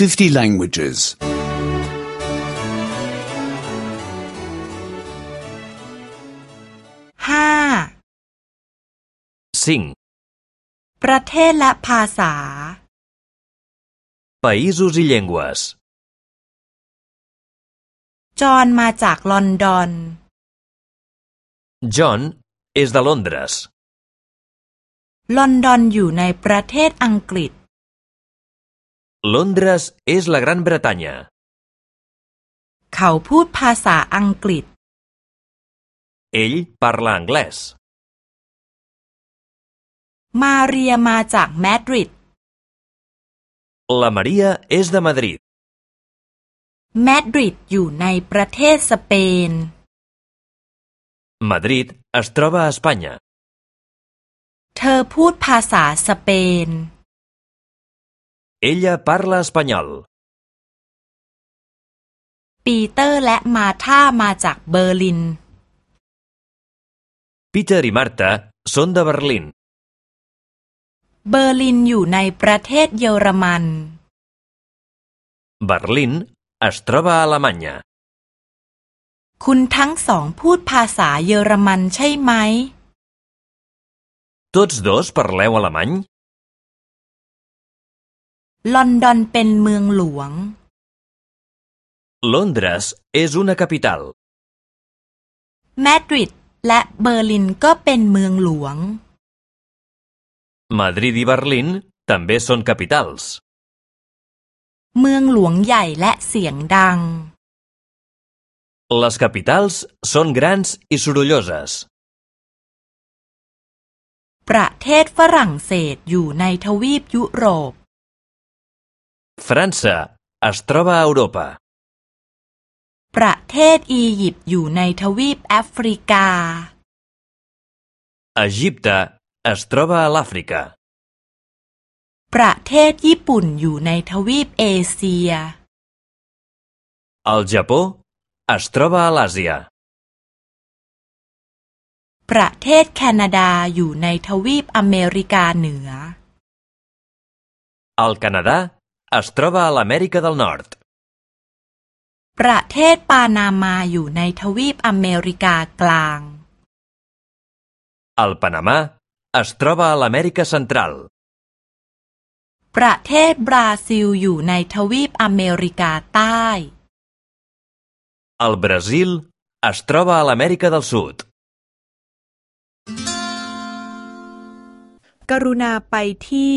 50 languages. ห้า 5. ประเทศและภาษา Països i llengües. จอห์นมาจากลอนดอน John és de Londres. ลอนดอนอยู่ในประเทศอังกฤษ Londres és la Gran Bretanya. เขาพูดภาษาอังกฤษ Ell parla anglès. มาเรียมาจากมาดริด La Maria és de Madrid. มาดริดอยู่ในประเทศสเปน Madrid es troba a Espanya. เธอพูดภาษาสเปน Ella parla espanyol. ปีเตอร์และมาร์ธามาจากเบอร์ลิน Peter i Marta són de Berlín. เบอร์ลินอยู่ในประเทศเยอรมัน Berlín es troba a Alemanya. คุณทั้งสองพูดภาษาเยอรมันใช่ไหม Tots dos parleu alemany? ลอนดอนเป็นเมืองหลวง Londres és una capital. มาดริดและเบอร์ลินก็เป็นเมืองหลวง Madrid i Berlín també són capitals. เมืองหลวงใหญ่และเสียงดัง Les capitals són grans i sorolloses. ประเทศฝรั่งเศสอยู่ในทวีปยุโรป França es troba a Europa. ประเทศอียิปต์อยู่ในทวีปแอฟริกา Egipte es troba a l'Àfrica. ประเทศญี่ปุ่นอยู่ในทวีปเอเชีย El Japó es troba a l'Àsia. ประเทศแคนาดาอยู่ในทวีปอเมริกาเหนือ El Canadà es troba a l'Amèrica del Nord. ประเทศปานามาอยู่ในทวีปอเมริกากลาง El Panamà es troba a l'Amèrica Central. ประเทศบราซิลอยู่ในทวีปอเมริกาใต้ El Brasil es troba a l'Amèrica del Sud. กรุณาไปที่